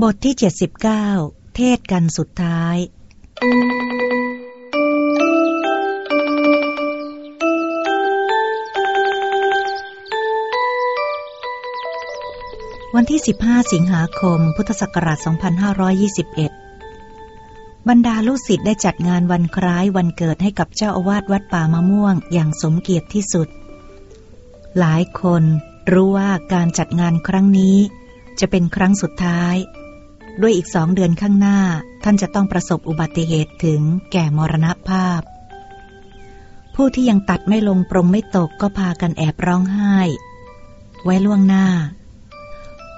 บทที่ 79 เทศกันสุดท้าย วันที่ 15 สิงหาคม พุทธศักราช 2521 บรรดาลูกศิษย์ได้จัดงานวันคล้ายวันเกิดให้กับเจ้าอาวาสวัดป่ามะม่วงอย่างสมเกียรติที่สุด หลายคนรู้ว่าการจัดงานครั้งนี้จะเป็นครั้งสุดท้าย ด้วยอีกสองเดือนข้างหน้า ท่านจะต้องประสบอุบัติเหตุถึงแก่มรณภาพ ผู้ที่ยังตัดไม่ลงปรงไม่ตกก็พากันแอบร้องไห้ ไว้ล่วงหน้า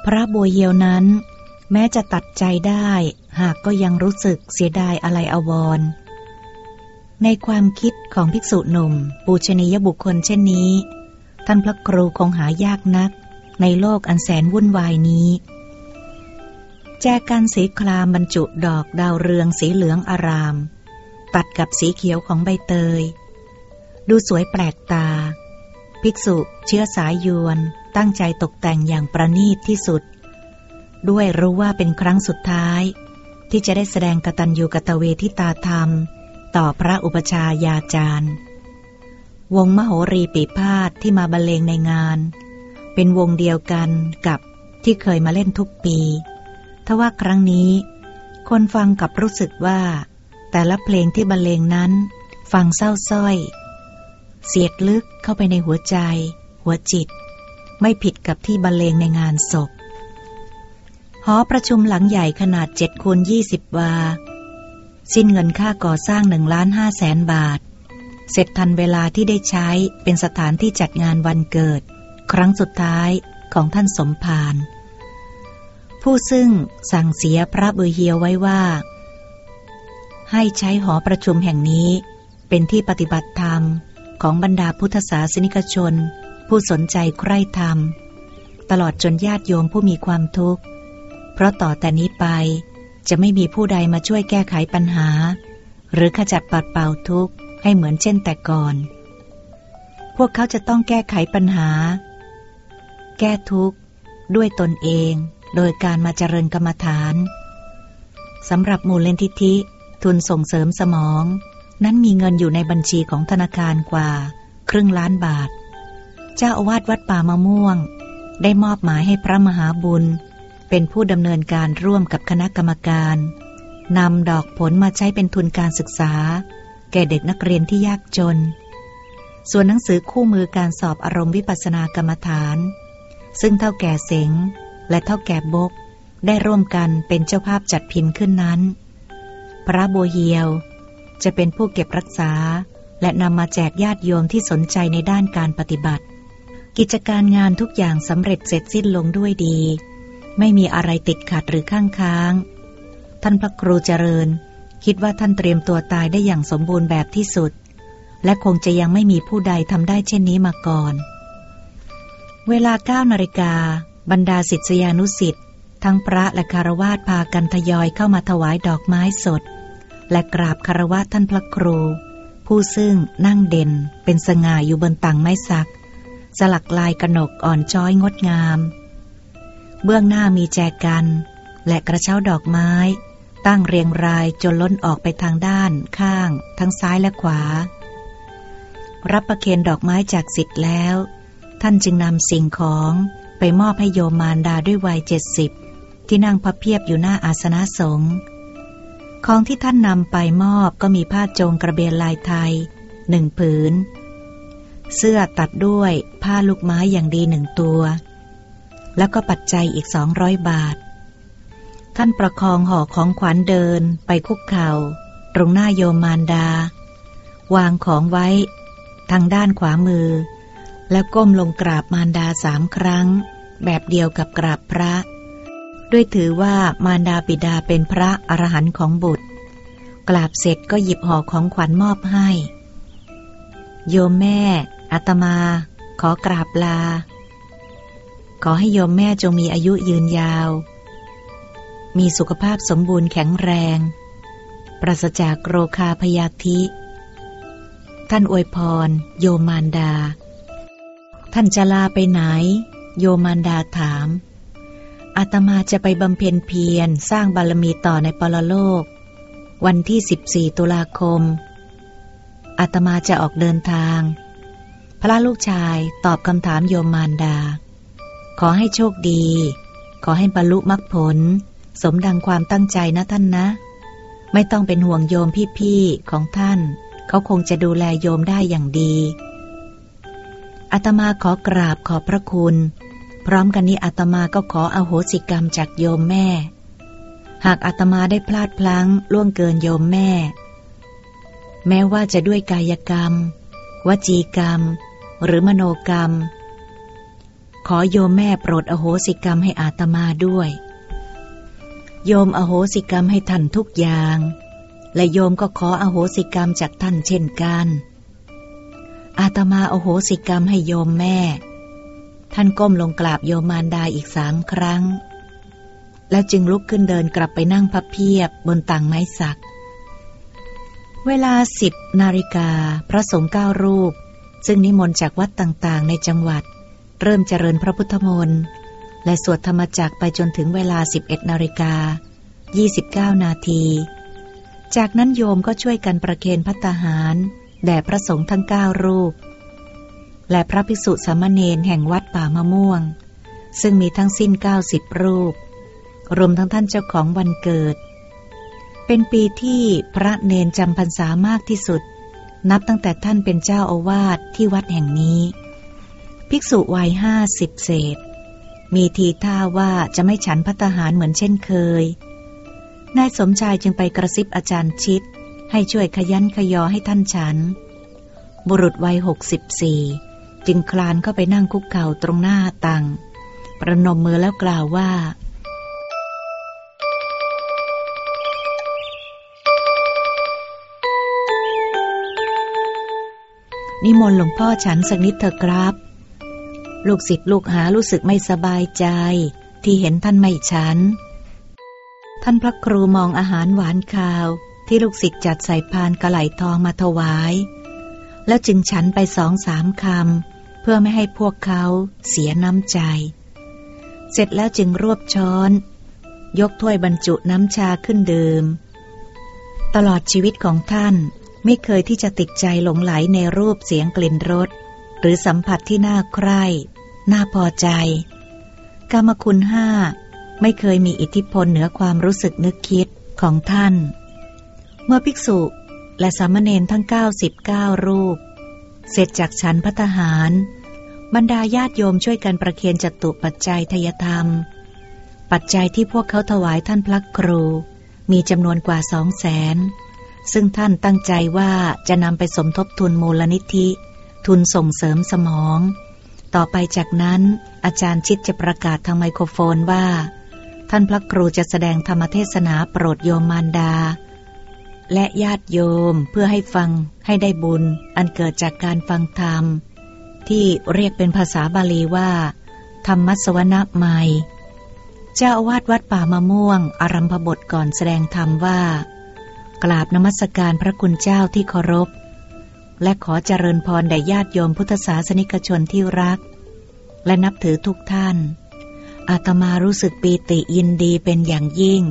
พระบัวเยียวนั้น แม้จะตัดใจได้ หากก็ยังรู้สึกเสียดายอะไรอววรในความคิดของภิกษุหนุ่ม ปูชนียบุคคลเช่นนี้ ท่านพระครูคงหายากนัก ในโลกอันแสนวุ่นวายนี้ แจกันสีครามบรรจุดอกดาวเรืองสีเหลืองอาราม ตัดกับสีเขียวของใบเตย ดูสวยแปลกตา ภิกษุเชื้อสายยวนตั้งใจตกแต่งอย่างประณีตที่สุด ด้วยรู้ว่าเป็นครั้งสุดท้าย ที่จะได้แสดงกตัญญูกตเวทิตาธรรม ต่อพระอุปชายาจารย์ วงมโหรีปีพาดที่มาบรรเลงในงาน เป็นวงเดียวกันกับที่เคยมาเล่นทุกปี ทว่าครั้งนี้ คนฟังกับรู้สึกว่า แต่ละเพลงที่บรรเลงนั้น ฟังเศร้าส้อย เสียดลึกเข้าไปในหัวใจ หัวจิต ไม่ผิดกับที่บรรเลงในงานศพหอประชุมหลังใหญ่ขนาดเจ็ดคูณยี่สิบวา สิ้นเงินค่าก่อสร้างหนึ่งล้านห้าแสนบาท เสร็จทันเวลาที่ได้ใช้เป็นสถานที่จัดงานวันเกิด ครั้งสุดท้ายของท่านสมภาร ผู้ซึ่งสั่งเสียพระเบือเฮียไว้ว่า ให้ใช้หอประชุมแห่งนี้ เป็นที่ปฏิบัติธรรมของบรรดาพุทธศาสนิกชน ผู้สนใจใคร่ธรรม ตลอดจนญาติโยมผู้มีความทุกข์ เพราะต่อแต่นี้ไปจะไม่มีผู้ใดมาช่วยแก้ไขปัญหา หรือขจัดปัดเป่าทุกข์ให้เหมือนเช่นแต่ก่อน พวกเขาจะต้องแก้ไขปัญหา แก้ทุกข์ด้วยตนเอง โดยการมาเจริญกรรมฐานสำหรับมูลเลนทิธิ ทุนส่งเสริมสมอง นั้นมีเงินอยู่ในบัญชีของธนาคารกว่า ครึ่งล้านบาท เจ้าอาวาสวัดป่ามะม่วง ได้มอบหมายให้พระมหาบุญ เป็นผู้ดำเนินการร่วมกับคณะกรรมการนำดอกผลมาใช้เป็นทุนการศึกษา แก่เด็กนักเรียนที่ยากจน ส่วนหนังสือคู่มือการสอบอารมณ์วิปัสสนากรรมฐาน ซึ่งเท่าแก่เสง และเท่าแก่บกได้ร่วมกันเป็นเจ้าภาพจัดพิมพ์ขึ้นนั้น พระบัวเฮียวจะเป็นผู้เก็บรักษา และนำมาแจกญาติโยมที่สนใจในด้านการปฏิบัติ กิจการงานทุกอย่างสำเร็จเสร็จสิ้นลงด้วยดี ไม่มีอะไรติดขัดหรือข้างค้าง ท่านพระครูเจริญ คิดว่าท่านเตรียมตัวตายได้อย่างสมบูรณ์แบบที่สุด และคงจะยังไม่มีผู้ใดทำได้เช่นนี้มาก่อน เวลาเก้านาฬิกา บรรดาศิษยานุศิษย์ทั้งพระและคารวาสพากันทยอยเข้ามาถวายดอกไม้สด และกราบคารวะท่านพระครู ผู้ซึ่งนั่งเด่นเป็นสง่าอยู่บนตังไม้สัก สลักลายกระหนกอ่อนช้อยงดงาม เบื้องหน้ามีแจกัน และกระเช้าดอกไม้ ตั้งเรียงรายจนล้นออกไปทางด้าน ข้าง ทั้งซ้ายและขวา รับประเคนดอกไม้จากสิทธิ์แล้ว ท่านจึงนำสิ่งของ ไปมอบให้โยมมารดาด้วยวัยเจ็ดสิบที่นั่งพับเพียบอยู่หน้าอาสนะสงฆ์ของที่ท่านนำไปมอบก็มีผ้าโจงกระเบนลายไทยหนึ่งผืน เสื้อตัดด้วยผ้าลูกไม้อย่างดีหนึ่งตัว แล้วก็ปัจจัยอีกสองร้อยบาท ท่านประคองห่อของขวัญเดินไปคุกเขา่า ตรงหน้าโยมมารดา วางของไว้ ทางด้านขวามือ แล้วก้มลงกราบมารดาสามครั้ง แบบเดียวกับกราบพระ ด้วยถือว่ามารดาปิดาเป็นพระอรหันต์ของบุตร กราบเสร็จก็หยิบห่อของขวัญมอบให้ โยมแม่อาตมา ขอกราบลา ขอให้โยมแม่จงมีอายุยืนยาว มีสุขภาพสมบูรณ์แข็งแรง ปราศจากโรคาพยาธิ ท่านอวยพร โยมมารดา ท่านจะลาไปไหน โยมานดาถามอาตมาจะไปบำเพ็ญเพียรสร้างบารมีต่อในปรโลก วันที่ 14 ตุลาคมอาตมาจะออกเดินทาง พระลูกชายตอบคำถามโยมมารดา ขอให้โชคดี ขอให้บรรลุมรรคผล สมดังความตั้งใจนะท่านนะ ไม่ต้องเป็นห่วงโยมพี่ๆของท่าน เขาคงจะดูแลโยมได้อย่างดีอาตมาขอกราบขอบพระคุณ พร้อมกันนี้อาตมาก็ขออโหสิกรรมจากโยมแม่ หากอาตมาได้พลาดพลั้งล่วงเกินโยมแม่ แม้ว่าจะด้วยกายกรรม วจีกรรม หรือมโนกรรม ขอโยมแม่โปรดอโหสิกรรมให้อาตมาด้วย โยมอโหสิกรรมให้ท่านทุกอย่าง และโยมก็ขออโหสิกรรมจากท่านเช่นกัน อาตมาอโหสิกรรมให้โยมแม่ ท่านก้มลงกราบโยมารดาอีกสามครั้ง แล้วจึงลุกขึ้นเดินกลับไปนั่งพับเพียบบนต่างไม้สัก เวลาสิบนาฬิกาพระสงฆ์เก้ารูป ซึ่งนิมนต์จากวัดต่างๆ ในจังหวัด เริ่มเจริญพระพุทธมนต์และสวดธรรมจักไปจนถึงเวลา 11นาฬิกา29 นาที จากนั้นโยมก็ช่วยกันประเคนพัตหาร แด่พระสงฆ์ทั้งเก้ารูป และพระภิกษุสามเณรแห่งวัดป่ามะม่วง ซึ่งมีทั้งสิ้นเก้าสิบรูป รวมทั้งท่านเจ้าของวันเกิด เป็นปีที่พระเนนจำพรรษามากที่สุด นับตั้งแต่ท่านเป็นเจ้าอาวาสที่วัดแห่งนี้ ภิกษุวัยห้าสิบเศษ มีทีท่าว่าจะไม่ฉันพัตหารเหมือนเช่นเคย นายสมชายจึงไปกระซิบอาจารย์ชิด ให้ช่วยขยันขยอให้ท่านฉัน บุรุษวัยหกสิบสี่ จึงคลานเข้าไปนั่งคุกเข่าตรงหน้าตังประนมมือแล้วกล่าวว่า นิมนต์หลวงพ่อฉันสักนิดเถอะครับ ลูกศิษย์ลูกหารู้สึกไม่สบายใจ ที่เห็นท่านไม่ฉัน ท่านพระครูมองอาหารหวานคาวที่ลูกศิษย์จัดใส่พานกระไหลทองมาถวาย แล้วจึงฉันไปสองสามคำ เพื่อไม่ให้พวกเขาเสียน้ำใจ เสร็จแล้วจึงรวบช้อน ยกถ้วยบรรจุน้ำชาขึ้นดื่ม ตลอดชีวิตของท่านไม่เคยที่จะติดใจหลงไหลในรูปเสียงกลิ่นรส หรือสัมผัสที่น่าใคร่น่าพอใจ กรรมคุณห้าไม่เคยมีอิทธิพลเหนือความรู้สึกนึกคิดของท่าน เมื่อภิกษุและสามเณรทั้ง 99 รูป เสร็จจากฉันพัฒหาร บรรดาญาติโยมช่วยกันประเคียนจตุปัจจัยทยธรรม ปัจจัยที่พวกเขาถวายท่านพระครู มีจำนวนกว่าสองแสนซึ่งท่านตั้งใจว่าจะนำไปสมทบทุนมูลนิธิ ทุนส่งเสริมสมอง ต่อไปจากนั้น อาจารย์ชิดจะประกาศทางไมโครโฟนว่า ท่านพระครูจะแสดงธรรมเทศนาโปรดโยมมารดา และญาติโยมเพื่อให้ฟังให้ได้บุญ อันเกิดจากการฟังธรรม ที่เรียกเป็นภาษาบาลีว่า ธรรมสวนะใหม่เจ้าอาวาสวัดป่ามะม่วง อารัมพบทก่อนแสดงธรรมว่า กราบนมัสการพระคุณเจ้าที่เคารพ และขอเจริญพรแด่ญาติโยมพุทธศาสนิกชนที่รัก และนับถือทุกท่าน อาตมารู้สึกปีติยินดีเป็นอย่างยิ่ง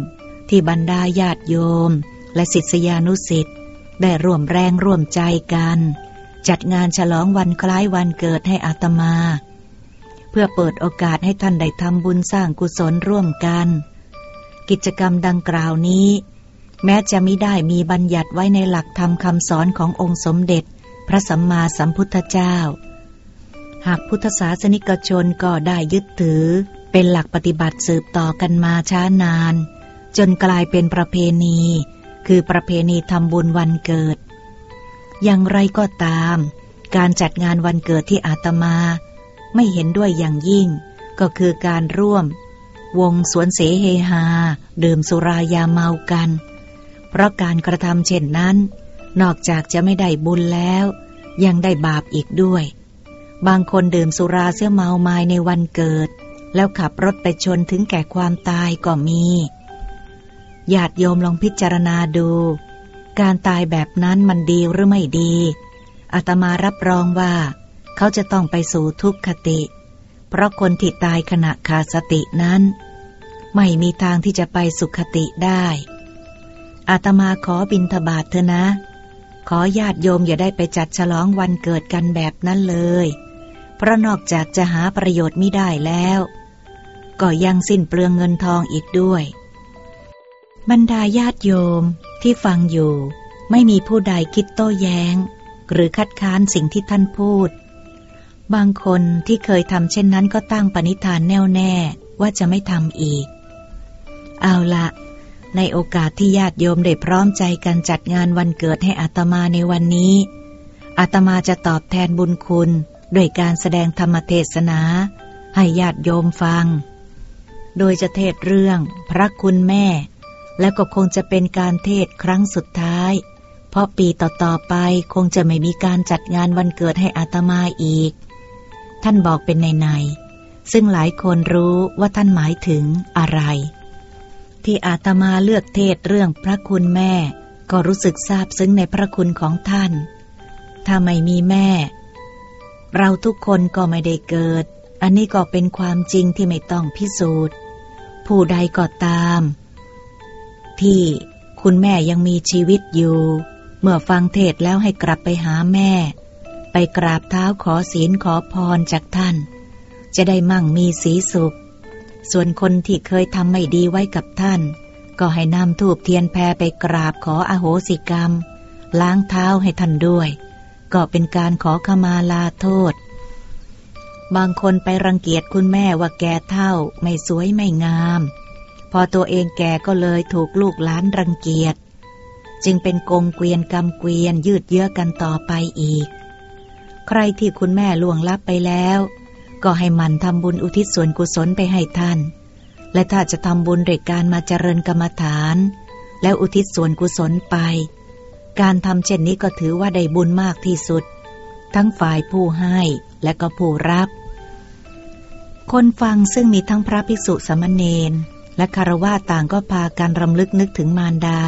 ที่บรรดาญาติโยม และศิษยานุสิ์ได้ร่วมแรงร่วมใจกัน จัดงานฉลองวันคล้ายวันเกิดให้อาตมา เพื่อเปิดโอกาสให้ท่านได้ทำบุญสร้างกุศลร่วมกัน กิจกรรมดังกล่าวนี้ แม้จะไม่ได้มีบัญญัติไว้ในหลักธรรมคำสอนขององค์สมเด็จ พระสัมมาสัมพุทธเจ้า หากพุทธศาสนิกชนก็ได้ยึดถือ เป็นหลักปฏิบัติสืบต่อกันมาช้านาน จนกลายเป็นประเพณี คือประเพณีทำบุญวันเกิด อย่างไรก็ตาม การจัดงานวันเกิดที่อาตมา ไม่เห็นด้วยอย่างยิ่ง ก็คือการร่วม วงสวนเสเฮฮา ดื่มสุรายาเมากัน เพราะการกระทำเช่นนั้น นอกจากจะไม่ได้บุญแล้ว ยังได้บาปอีกด้วย บางคนดื่มสุราเสื้อเมาไม้ในวันเกิด แล้วขับรถไปชนถึงแก่ความตายก็มี ญาติโยมลองพิจารณาดู การตายแบบนั้นมันดีหรือไม่ดีอาตมารับรองว่า เขาจะต้องไปสู่ทุกขติ เพราะคนที่ตายขณะขาดสตินั้น ไม่มีทางที่จะไปสุขติได้อาตมาขอบินทบาทเถอะนะ ขอญาติโยมอย่าได้ไปจัดฉลองวันเกิดกันแบบนั้นเลย เพราะนอกจากจะหาประโยชน์ไม่ได้แล้ว ก็ยังสิ้นเปลืองเงินทองอีกด้วย บรรดาญาติโยมที่ฟังอยู่ ไม่มีผู้ใดคิดโต้แย้ง หรือคัดค้านสิ่งที่ท่านพูด บางคนที่เคยทำเช่นนั้นก็ตั้งปณิธานแน่วแน่ว่าจะไม่ทำอีก เอาละในโอกาสที่ญาติโยมได้พร้อมใจกันจัดงานวันเกิดให้อาตมาในวันนี้อาตมาจะตอบแทนบุญคุณด้วยการแสดงธรรมเทศนา ให้ญาติโยมฟัง โดยจะเทศเรื่องพระคุณแม่ แล้วก็คงจะเป็นการเทศครั้งสุดท้าย เพราะปีต่อๆไปคงจะไม่มีการจัดงานวันเกิดให้อาตมาอีก ท่านบอกเป็นในๆซึ่งหลายคนรู้ว่าท่านหมายถึงอะไร ที่อาตมาเลือกเทศเรื่องพระคุณแม่ ก็รู้สึกซาบซึ้งในพระคุณของท่าน ถ้าไม่มีแม่ เราทุกคนก็ไม่ได้เกิด อันนี้ก็เป็นความจริงที่ไม่ต้องพิสูจน์ ผู้ใดก็ตาม ที่คุณแม่ยังมีชีวิตอยู่ เมื่อฟังเทศแล้วให้กลับไปหาแม่ ไปกราบเท้าขอศีลขอพรจากท่าน จะได้มั่งมีสีสุข ส่วนคนที่เคยทำไม่ดีไว้กับท่าน ก็ให้นำทูบเทียนแพรไปกราบขออโหสิกรรม ล้างเท้าให้ท่านด้วย ก็เป็นการขอขมาลาโทษ บางคนไปรังเกียจคุณแม่ว่าแกเท่าไม่สวยไม่งาม พอตัวเองแก่ก็เลยถูกลูกหลานรังเกียจ จึงเป็นกงเกวียนกำเกวียนยืดเยื้อกันต่อไปอีก ใครที่คุณแม่ล่วงลับไปแล้ว ก็ให้มันทำบุญอุทิศส่วนกุศลไปให้ท่าน และถ้าจะทำบุญเด็กการมาเจริญกรรมฐาน แล้วอุทิศส่วนกุศลไป การทำเช่นนี้ก็ถือว่าได้บุญมากที่สุด ทั้งฝ่ายผู้ให้และก็ผู้รับ คนฟังซึ่งมีทั้งพระภิกษุสมณเณร และคารวะต่างก็พากันรำลึกนึกถึงมารดา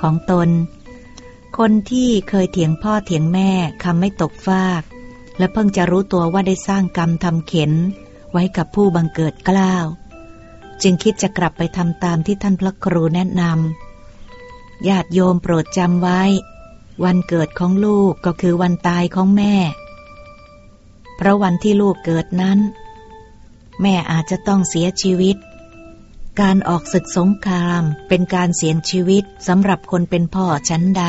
ของตน คนที่เคยเถียงพ่อเถียงแม่คำไม่ตกฟาก และเพิ่งจะรู้ตัวว่าได้สร้างกรรมทำเข็น ไว้กับผู้บังเกิดกล้าว จึงคิดจะกลับไปทำตามที่ท่านพระครูแนะนำญาติโยมโปรดจำไว้ วันเกิดของลูกก็คือวันตายของแม่ เพราะวันที่ลูกเกิดนั้น แม่อาจจะต้องเสียชีวิต การออกศึกสงครามเป็นการเสี่ยงชีวิตสำหรับคนเป็นพ่อชั้นใด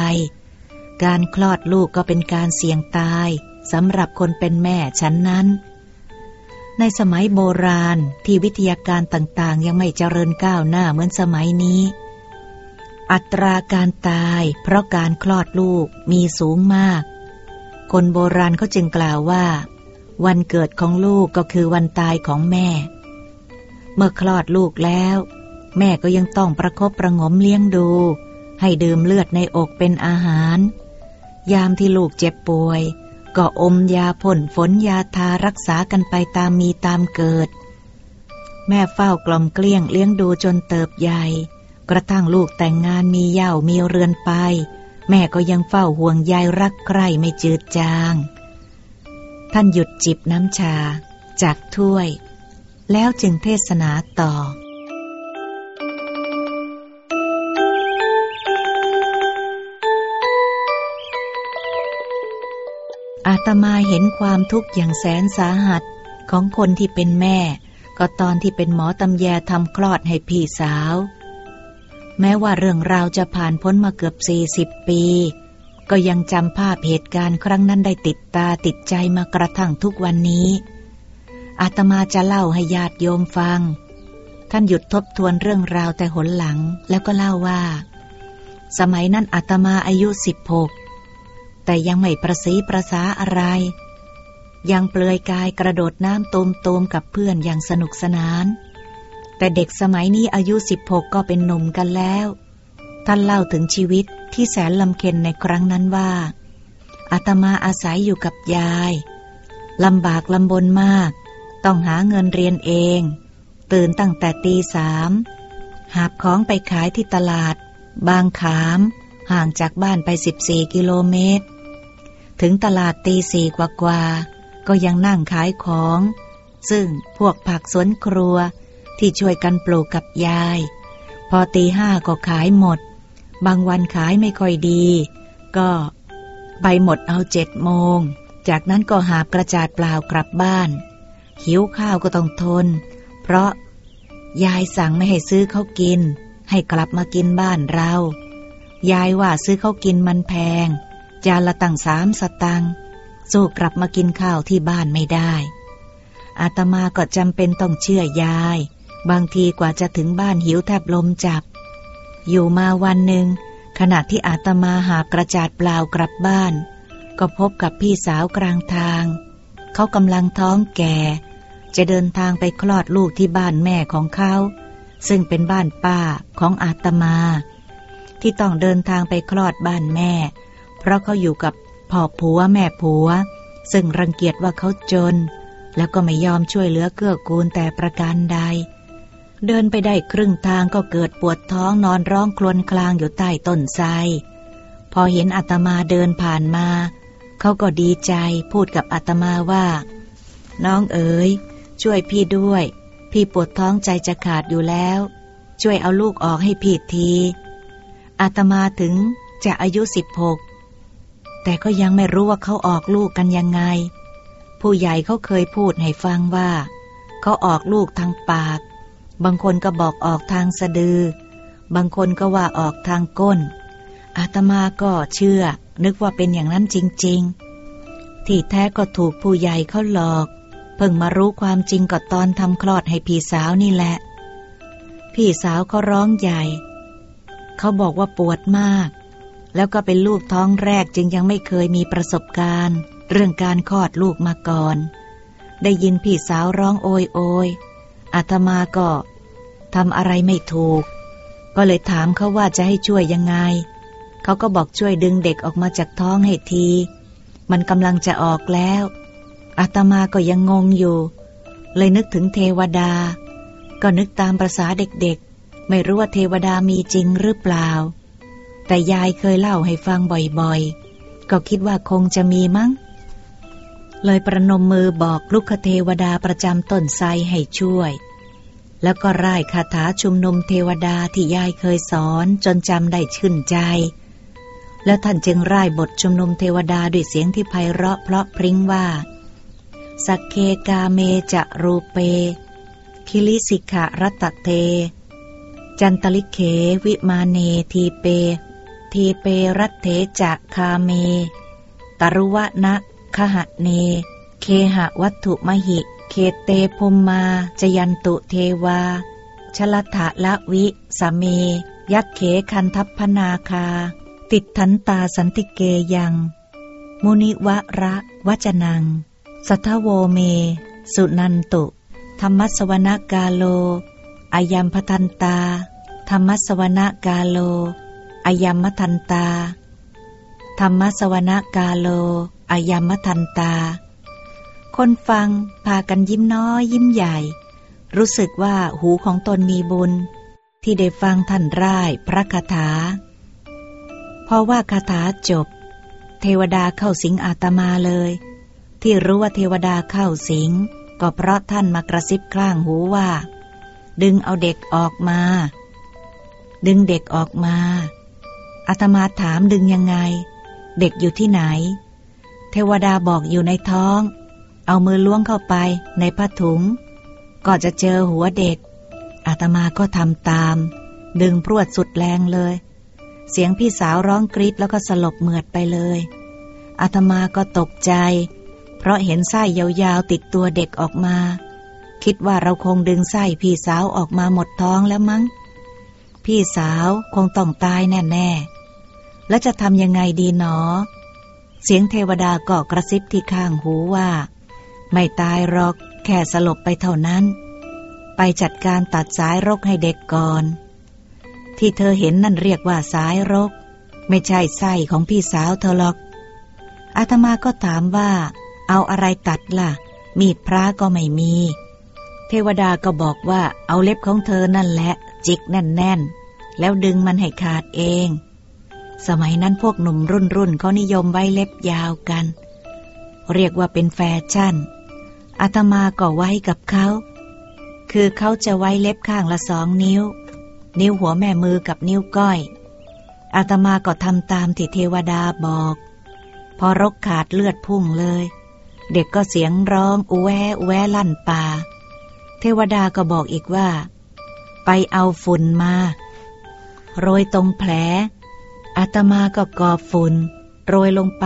การคลอดลูกก็เป็นการเสี่ยงตายสำหรับคนเป็นแม่ฉันนั้น ในสมัยโบราณที่วิทยาการต่างๆ ยังไม่เจริญก้าวหน้าเหมือนสมัยนี้ อัตราการตายเพราะการคลอดลูกมีสูงมาก คนโบราณเขาจึงกล่าวว่า วันเกิดของลูกก็คือวันตายของแม่ เมื่อคลอดลูกแล้ว แม่ก็ยังต้องประครบประงมเลี้ยงดู ให้ดื่มเลือดในอกเป็นอาหาร ยามที่ลูกเจ็บป่วย ก็อมยาพ่นฝนยาทารักษากันไปตามมีตามเกิด แม่เฝ้ากล่อมเกลี้ยงเลี้ยงดูจนเติบใหญ่ กระทั่งลูกแต่งงานมีเย่ามีเรือนไป แม่ก็ยังเฝ้าห่วงใยรักใคร่ไม่จืดจาง ท่านหยุดจิบน้ำชา จากถ้วย แล้วจึงเทศนาต่อ อาตมาเห็นความทุกข์อย่างแสนสาหัสของคนที่เป็นแม่ ก็ตอนที่เป็นหมอตำแยทำคลอดให้พี่สาว แม้ว่าเรื่องราวจะผ่านพ้นมาเกือบสี่สิบปี ก็ยังจำภาพเหตุการณ์ครั้งนั้นได้ติดตาติดใจมากระทั่งทุกวันนี้ อาตมาจะเล่าให้ญาติโยมฟัง ท่านหยุดทบทวนเรื่องราวแต่หนหลังแล้วก็เล่าว่า สมัยนั้นอาตมาอายุสิบหกแต่ยังไม่ประสีประสาอะไร ยังเปลือยกายกระโดดน้ำตูมตูมกับเพื่อนอย่างสนุกสนาน แต่เด็กสมัยนี้อายุสิบหกก็เป็นหนุ่มกันแล้ว ท่านเล่าถึงชีวิตที่แสนลำเค็นในครั้งนั้นว่าอาตมาอาศัยอยู่กับยายลำบากลำบนมาก ต้องหาเงินเรียนเอง ตื่นตั้งแต่ตีสามหาบของไปขายที่ตลาด บางขาม ห่างจากบ้านไป 14 กิโลเมตร ถึงตลาดตีสี่กว่าๆก็ยังนั่งขายของ ซึ่งพวกผักสวนครัวที่ช่วยกันปลูกกับยาย พอตีห้าก็ขายหมด บางวันขายไม่ค่อยดี ก็ไปหมดเอาเจ็ดโมง จากนั้นก็หาบกระจาดเปล่ากลับบ้าน หิวข้าวก็ต้องทน เพราะยายสั่งไม่ให้ซื้อเขากิน ให้กลับมากินบ้านเรา ยายว่าซื้อเขากินมันแพง จานละตั้งสามสตังสู้กลับมากินข้าวที่บ้านไม่ได้ อาตมาก็จำเป็นต้องเชื่อยาย บางทีกว่าจะถึงบ้านหิวแทบลมจับ อยู่มาวันหนึ่งขณะที่อาตมาหากระจาดเปล่ากลับบ้าน ก็พบกับพี่สาวกลางทาง เขากำลังท้องแก่ จะเดินทางไปคลอดลูกที่บ้านแม่ของเขา ซึ่งเป็นบ้านป้าของอาตมา ที่ต้องเดินทางไปคลอดบ้านแม่ เพราะเขาอยู่กับพ่อผัวแม่ผัว ซึ่งรังเกียจว่าเขาจน แล้วก็ไม่ยอมช่วยเหลือเกื้อกูลแต่ประการใด เดินไปได้ครึ่งทางก็เกิดปวดท้องนอนร้องครวญคลางอยู่ใต้ต้นไทรพอเห็นอาตมาเดินผ่านมา เขาก็ดีใจพูดกับอาตมาว่า น้องเอ๋ย ช่วยพี่ด้วย พี่ปวดท้องใจจะขาดอยู่แล้ว ช่วยเอาลูกออกให้พี่ที อาตมาถึงจะอายุสิบหกแต่ก็ยังไม่รู้ว่าเขาออกลูกกันยังไง ผู้ใหญ่เขาเคยพูดให้ฟังว่า เขาออกลูกทางปาก บางคนก็บอกออกทางสะดือ บางคนก็ว่าออกทางก้น อาตมาก็เชื่อ นึกว่าเป็นอย่างนั้นจริง ๆ ที่แท้ก็ถูกผู้ใหญ่เขาหลอก พิ่งมารู้ความจริงก็ตอนทำคลอดให้พี่สาวนี่แหละ พี่สาวเขาร้องใหญ่ เขาบอกว่าปวดมาก แล้วก็เป็นลูกท้องแรกจึงยังไม่เคยมีประสบการณ์ เรื่องการคลอดลูกมาก่อน ได้ยินพี่สาวร้องโอยโอยอาตมาก็ทำอะไรไม่ถูก ก็เลยถามเขาว่าจะให้ช่วยยังไง เขาก็บอกช่วยดึงเด็กออกมาจากท้องให้ที มันกำลังจะออกแล้ว อาตมาก็ยังงงอยู่ เลยนึกถึงเทวดา ก็นึกตามประษาเด็กๆ ไม่รู้ว่าเทวดามีจริงหรือเปล่า แต่ยายเคยเล่าให้ฟังบ่อยๆ ก็คิดว่าคงจะมีมั้ง เลยประนมมือบอกลูกเทวดาประจำต้นไทรให้ช่วย แล้วก็ร่ายคาถาชุมนุมเทวดาที่ยายเคยสอนจนจำได้ชื่นใจแล้วท่านจึงร่ายบทชุมนุมเทวดาด้วยเสียงที่ไพเราะเพราะพริ้งว่า สัคเคกาเมจะรูเป คิริสิขะระตะเฏ จันตะลิกเขวิมาเนทีเป ทีเปรัตเถจะคาเม ตรุวะนะคหะเน เคหะวัตถุมหิ เคเตพมมาจยันตุเทวา ชลถะละวิสเม ยักเขคันทัพพนาคา ติดทันตาสันติเกยัง มุนิวะระวจนัง สัทโวเม สุนันตุ ธรรมสวนกาโล อายัมพทันตา ธรรมสวนกาโล อายัมมทันตา ธรรมสวนกาโล อายัมมทันตา คนฟังพากันยิ้มน้อยยิ้มใหญ่ รู้สึกว่าหูของตนมีบุญ ที่ได้ฟังท่านร่ายพระคาถาเพราะว่าคาถาจบ เทวดาเข้าสิงอาตมาเลย ที่รู้ว่าเทวดาเข้าสิง ก็เพราะท่านมากระซิบข้างหูว่า ดึงเอาเด็กออกมา ดึงเด็กออกมาอาตมาถามดึงยังไง เด็กอยู่ที่ไหน เทวดาบอกอยู่ในท้อง เอามือล้วงเข้าไปในผ้าถุง ก็จะเจอหัวเด็กอาตมาก็ทำตาม ดึงพรวดสุดแรงเลย เสียงพี่สาวร้องกรีดแล้วก็สลบเหมือดไปเลยอาตมาก็ตกใจ เพราะเห็นไส้ยาวๆติดตัวเด็กออกมา คิดว่าเราคงดึงไส้พี่สาวออกมาหมดท้องแล้วมั้ง พี่สาวคงต้องตายแน่ๆ แล้วจะทำยังไงดีหนอ เสียงเทวดาก็กระซิบที่ข้างหูว่า ไม่ตายหรอกแค่สลบไปเท่านั้น ไปจัดการตัดสายรกให้เด็กก่อน ที่เธอเห็นนั่นเรียกว่าสายรก ไม่ใช่ไส้ของพี่สาวเธอหรอกอาตมาก็ถามว่า เอาอะไรตัดล่ะ มีดพระก็ไม่มี เทวดาก็บอกว่าเอาเล็บของเธอนั่นแหละ จิกแน่นๆ แล้วดึงมันให้ขาดเอง สมัยนั้นพวกหนุ่มรุ่นรุ่นเขานิยมไว้เล็บยาวกัน เรียกว่าเป็นแฟชั่นอาตมาก็ไว้กับเขา คือเขาจะไว้เล็บข้างละสองนิ้ว นิ้วหัวแม่มือกับนิ้วก้อยอาตมาก็ทำตามที่เทวดาบอก พอรกขาดเลือดพุ่งเลย เด็กก็เสียงร้องอุแวอุแวลั่นป่า เทวดาก็บอกอีกว่า ไปเอาฝุ่นมา โรยตรงแผลอาตมาก็กอบฝุ่นโรยลงไป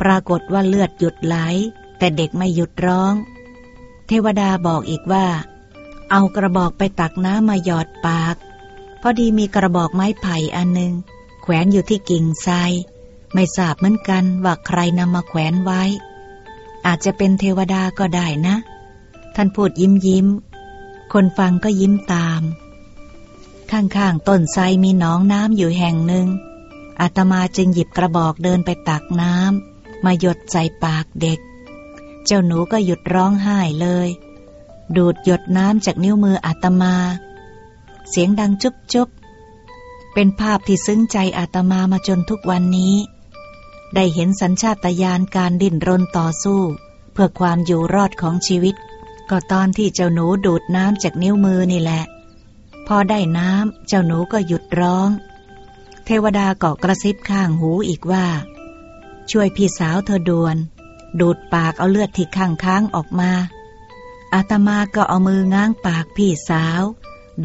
ปรากฏว่าเลือดหยุดไหล แต่เด็กไม่หยุดร้อง เทวดาบอกอีกว่า เอากระบอกไปตักน้ำมาหยอดปาก พอดีมีกระบอกไม้ไผ่อันหนึ่งแขวนอยู่ที่กิ่งไทรไม่ทราบเหมือนกันว่าใครนำมาแขวนไว้ อาจจะเป็นเทวดาก็ได้นะ ท่านพูดยิ้มยิ้ม คนฟังก็ยิ้มตาม ข้างๆต้นไทรมีหนองน้ำอยู่แห่งหนึ่ง อาตมาจึงหยิบกระบอกเดินไปตักน้ำมาหยดใส่ปากเด็ก เจ้าหนูก็หยุดร้องไห้เลย ดูดหยดน้ำจากนิ้วมืออาตมา เสียงดังจุ๊บจุ๊บเป็นภาพที่ซึ้งใจอาตมามาจนทุกวันนี้ ได้เห็นสัญชาตญาณการดิ้นรนต่อสู้ เพื่อความอยู่รอดของชีวิต ก็ตอนที่เจ้าหนูดูดน้ำจากนิ้วมือนี่แหละ พอได้น้ำเจ้าหนูก็หยุดร้อง เทวดาก็กระซิบข้างหูอีกว่า ช่วยพี่สาวเธอดวน ดูดปากเอาเลือดที่ข้างค้างออกมาอาตมาก็เอามือง้างปากพี่สาว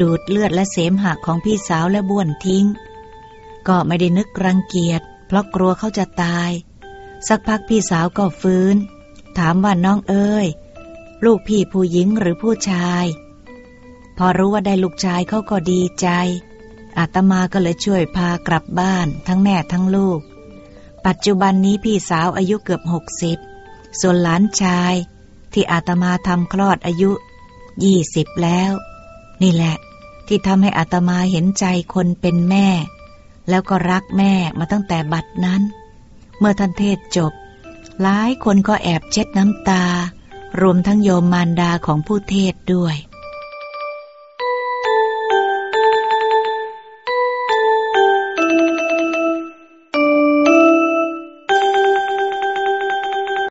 ดูดเลือดและเสมหะของพี่สาวและบ้วนทิ้ง ก็ไม่ได้นึกรังเกียจ เพราะกลัวเขาจะตาย สักพักพี่สาวก็ฟื้น ถามว่าน้องเอ้ย ลูกพี่ผู้หญิงหรือผู้ชาย พอรู้ว่าได้ลูกชายเขาก็ดีใจอาตมาก็เลยช่วยพากลับบ้านทั้งแม่ทั้งลูก ปัจจุบันนี้พี่สาวอายุเกือบหกสิบส่วนหลานชาย ที่อาตมาทำคลอดอายุยี่สิบแล้ว นี่แหละ ที่ทำให้อาตมาเห็นใจคนเป็นแม่ แล้วก็รักแม่มาตั้งแต่บัดนั้น เมื่อท่านเทศจบ หลายคนก็แอบเช็ดน้ำตา รวมทั้งโยมมารดาของผู้เทศด้วย